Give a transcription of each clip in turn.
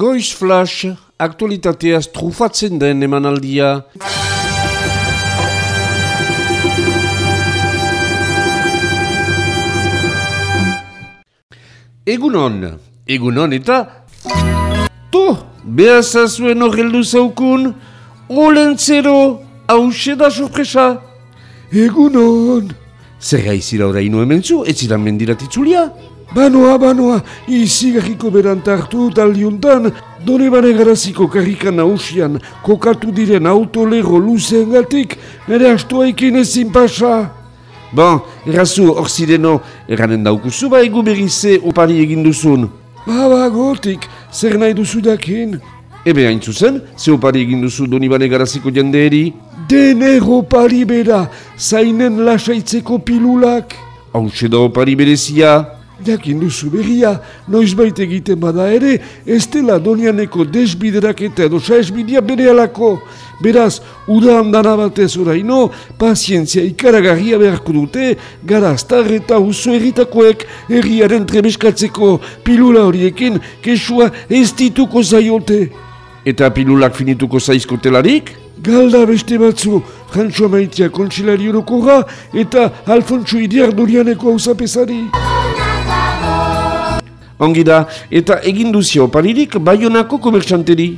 Goiz Flash, aktualitateaz trufatzen den emanaldia. Egunon, egunon eta... To, behazazuen horreldu zaukun, olentzero, hause da sorpresa. Egunon! Zer gaizira oraino hemen zu, ez ziren mendiratitzulia? Banoa, banoa, izi gajiko berantartu taldiuntan, done bane garaziko karrikan nausian, kokatu diren autolego luzeen gatik, nire astoa ikin ezin pasa. Bon, errazu hor zireno, erranen daukuzu ba egu berrize opari egin duzun. Ba, ba, gotik, zer nahi duzu dakin? Ebe hain zuzen, ze opari egin duzu doni bane garaziko jendeeri? Denero opari bera, zainen lasaitzeko pilulak. Hau da opari berezia? Jakin duzu berria, noiz baita egiten bada ere, ez dela donianeko desbiderak eta edo saesbidea bere alako. Beraz, uda handana batez oraino, pazientzia ikaragarria beharko dute, garaztar eta uso erritakoek erriaren trebeskatzeko pilula horiekin kesua ez dituko zaiote. Eta pilulak finituko zaizkotelarik? Galda beste batzu, Jantxo Maitia kontsilari eta Alfonso Idiar dorianeko hausapesari. Ongi da, eta egin duzio paririk baionako komertxanteri.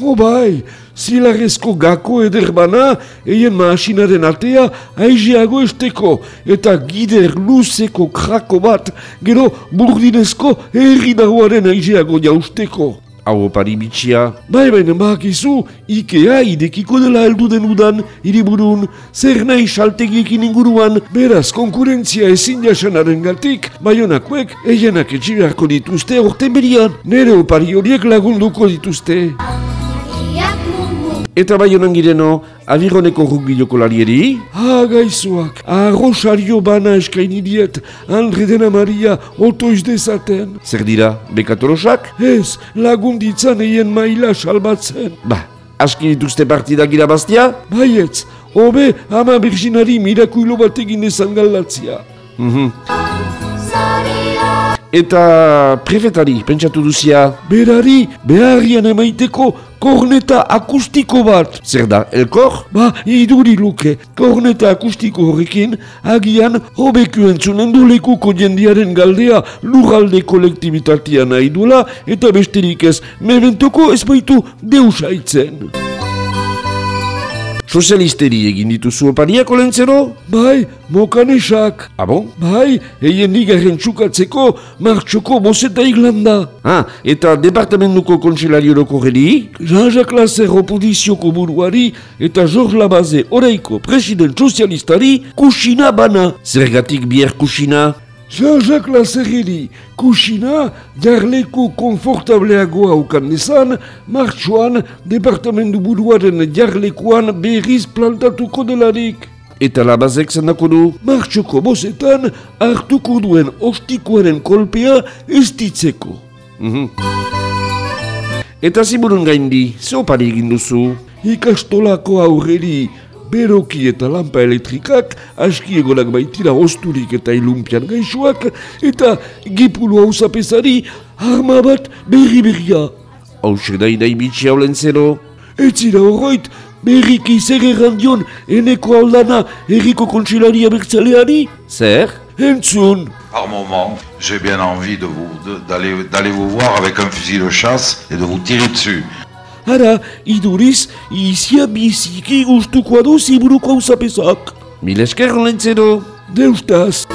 Oh bai, zilarrezko gako ederbana, eien maasinaren atea, aizeago esteko, eta gider luzeko krako bat, gero burdinezko herri dagoaren aizeago jausteko. Hau opari bitxia. Bai baina bakizu, Ikea idekiko dela heldu den udan, hiriburun, zer nahi saltegiekin inguruan, beraz konkurentzia ezin jasanaren gatik, baionakoek eienak etxibearko dituzte orten berian, nere opari horiek lagunduko dituzte. Eta bai honan gireno, abironeko rugbi jokolarieri? Ha, gaizuak, arrosario bana eskaini diet, Andre dena Maria, otoiz dezaten. Zer dira, bekatorosak? Ez, lagunditzan eien maila salbatzen. Ba, aski dituzte partida gira bastia? Baietz, hobe ama Virginari mirakuilo bat egin ezan galdatzia. Mhm. Eta prefetari, pentsatu duzia? Berari, beharrian emaiteko korneta akustiko bat. Zer da, elkor? Ba, iduri luke, korneta akustiko horrekin, agian hobeku entzunen du lekuko jendiaren galdea lurralde kolektibitatea nahi duela, eta besterik ez, mementoko ez baitu deus haitzen. Sozialisteri egin dituzu opariak olentzero? Bai, mokanesak. Abo? Bai, eien nigarren txukatzeko martxoko boseta iglanda. Ah, eta departamentuko kontselari horoko geri? Jean-Jacques Lasser oposizioko buruari eta Georges Labaze oraiko president sozialistari kusina bana. Zergatik bier kusina? Jean-Jacques Lasserri kusina jarleku konfortableagoa ukan dezan, martxoan departamentu buruaren jarlekuan berriz plantatuko delarik. Eta labazek zendako du? Martxoko bosetan hartuko duen ostikoaren kolpea ez ditzeko. Mhm. Eta ziburun gaindi, ze opari egin duzu? Ikastolako aurreri beroki eta lampa elektrikak, aski egonak baitira osturik eta ilumpian gaixoak, eta gipulu hau zapesari arma bat berri berria. Hau sedai dai bitxia olentzero? Etzira horroit, berriki zer errandion eneko aldana erriko kontsilaria bertzaleari? Zer? Entzun! Par moment, j'ai bien envie de vous d'aller vous voir avec un fusil de chasse et de vous tirer dessus. Hara, iduriz, izia biziki gustukoa du ziburuko hau zapesak. Mil esker olentzero? Deustaz!